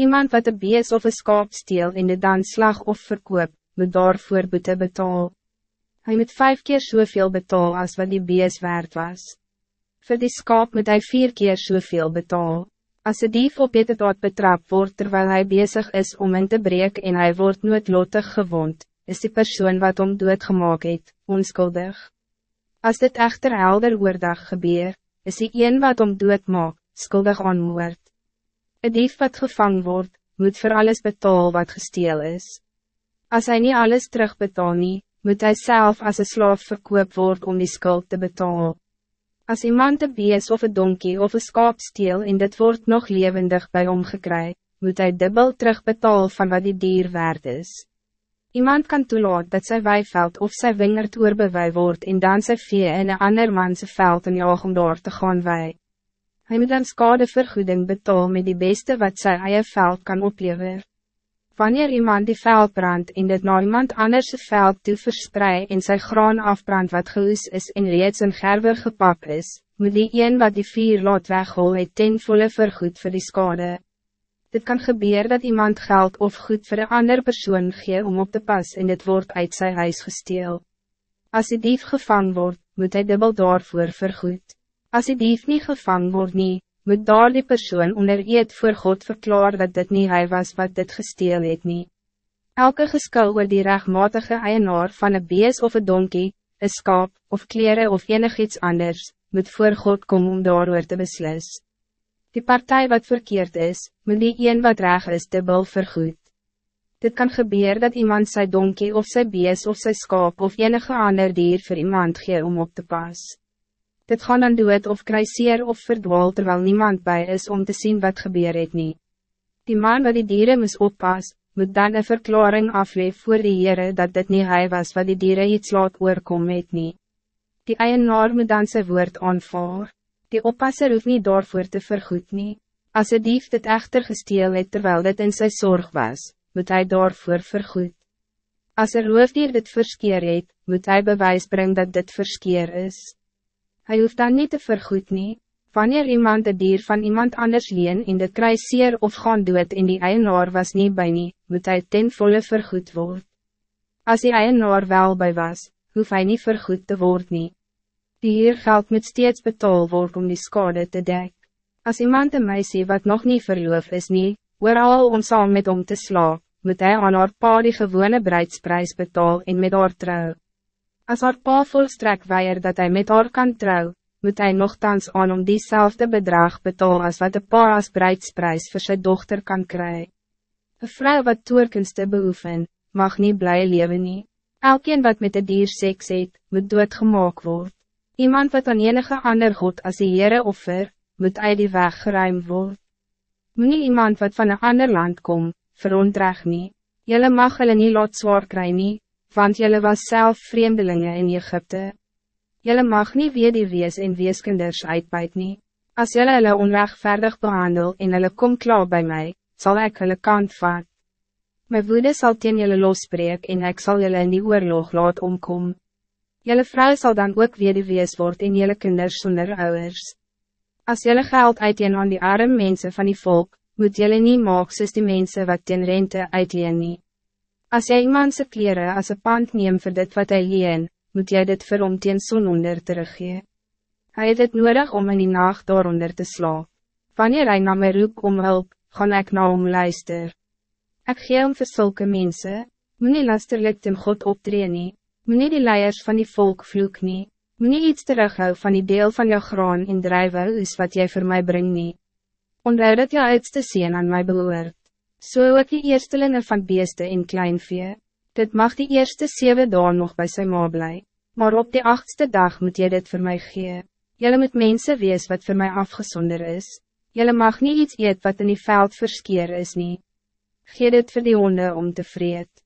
Iemand wat een bees of een skaap steel in de dan slag of verkoop, moet daarvoor boete betaal. Hij moet vijf keer zoveel betaal als wat die bees waard was. Voor die skaap moet hij vier keer zoveel betaal. Als de dief op het daad betrapt wordt terwijl hij bezig is om in te breken en hij wordt noodlottig gewond, is die persoon wat om doodgemaak het, onschuldig. Als dit echter helder oordag gebeur, is die een wat om doodmaak, skuldig aan moord. Een dief wat gevangen wordt, moet voor alles betaal wat gesteel is. Als hij niet alles terugbetaal nie, moet hij zelf als een slaaf verkoop worden om die schuld te betalen. Als iemand een bees of een donkie of een skaap steel en dit wordt nog levendig bij omgekry, moet hij dubbel terugbetaal van wat die dier waard is. Iemand kan toelaat dat sy weiveld of sy wingerd oorbewei word en dan sy vee in een ander manse veld in jaag om daar te gaan wei. Hij moet dan skadevergoeding betaal met die beste wat sy eie veld kan opleveren. Wanneer iemand die veld brandt en dit na iemand anders veld toe versprei en sy graan afbrand wat geoes is en reeds in gerwe gepap is, moet die een wat die vier laat weghol het ten volle vergoed voor die skade. Dit kan gebeuren dat iemand geld of goed voor een ander persoon gee om op te pas en dit wordt uit zijn huis gesteel. Als die dief gevangen wordt, moet hij dubbel daarvoor vergoed. Als die dief niet gevangen wordt niet, moet daar die persoon onder eet voor God verklaar dat dit niet hij was wat dit gesteel het nie. Elke geskil oor die rechtmatige eienaar van een bees of een donkie, een skaap, of kleren of enig iets anders, moet voor God komen om daarover te beslis. Die partij wat verkeerd is, moet die een wat reg is dubbel vergoed. Dit kan gebeuren dat iemand zijn donkie of zijn bees of zijn skaap of enige ander dier voor iemand gee om op te pas. Dit gaan dan dood of kruiseer of verdwaal terwijl niemand bij is om te zien wat gebeur het nie. Die man wat die dieren moes oppas, moet dan een verklaring afleef voor die Heere dat dit niet hij was wat die dieren iets laat oorkom het nie. Die eienaar moet dan zijn woord aanvaar. Die oppasser hoeft niet daarvoor te vergoed nie. As die dief dit echter gesteel het terwijl dit in zijn zorg was, moet hij daarvoor vergoed. Als er roofdier dit verskeer het, moet hij bewijs brengen dat dit verskeer is. Hij hoeft dan niet te vergoed nie. Wanneer iemand de dier van iemand anders leen in de kruiseer of gaan doet in die eienaar was niet bij nie, moet hij ten volle vergoed worden. Als die eienaar wel bij was, hoef hij niet vergoed te worden. nie. Die hier geld moet steeds betaal worden om die schade te dek. Als iemand een meisje wat nog niet verloof is nie, al om saam met om te sla, moet hij aan haar pa die gewone bruidsprijs betaal en met haar trouw. Als haar pa volstrek weier dat hij met haar kan trouw, moet hij nogthans aan om diezelfde bedrag betaal als wat de pa als bruidsprijs voor zijn dochter kan krijgen. Een vrouw wat toerkunste beoefen, mag niet blij leven nie. Elkeen wat met de dier seks het, moet doodgemaak word. Iemand wat aan enige ander God als die Heere offer, moet uit die weg geruimd word. Moet nie iemand wat van een ander land kom, verontreg nie. Jylle mag hulle nie laat zwaar kry nie, want jullie was zelf vreemdelingen in Egypte. Jullie mag niet weer die wees en weeskinders uitbuit nie. As jullie hulle onrechtvaardig behandel en hulle kom klaar bij mij, zal ik hulle kant vat. My woede sal teen jullie losbreek en ik zal jullie in die oorlog laat omkom. Jullie vrouw zal dan ook weer die wees word en jullie kinders zonder ouders. As jullie geld uiteen aan die arme mensen van die volk, moet jullie niet maak soos die mensen wat ten rente uitleen nie. Als jij iemand zijn kleren als een pand neem voor dit wat hij leen, moet jij dit vir hom teen son onder teruggee. Hij het het nodig om in die nacht daaronder te slaan. Wanneer hij naar mij roep om hulp, gaan ik naar hom luister. Ik gee om vir sulke mense, moet nie lasterlik ten God optree nie, moet nie die leiers van die volk vloek nie, moet nie iets terughou van die deel van jou graan en drijven is wat jij voor mij brengt nie. Onthou dat jou uitste zien aan mij behoort so ook die eerstelinge van beeste en kleinvee. Dit mag die eerste zeven dagen nog bij zijn ma bly, maar op die achtste dag moet jy dit voor mij gee. Jelle moet mensen wees wat voor mij afgezonder is. Jelle mag niet iets eet wat in die veld verskeer is nie. Gee dit voor die honde om te vreet.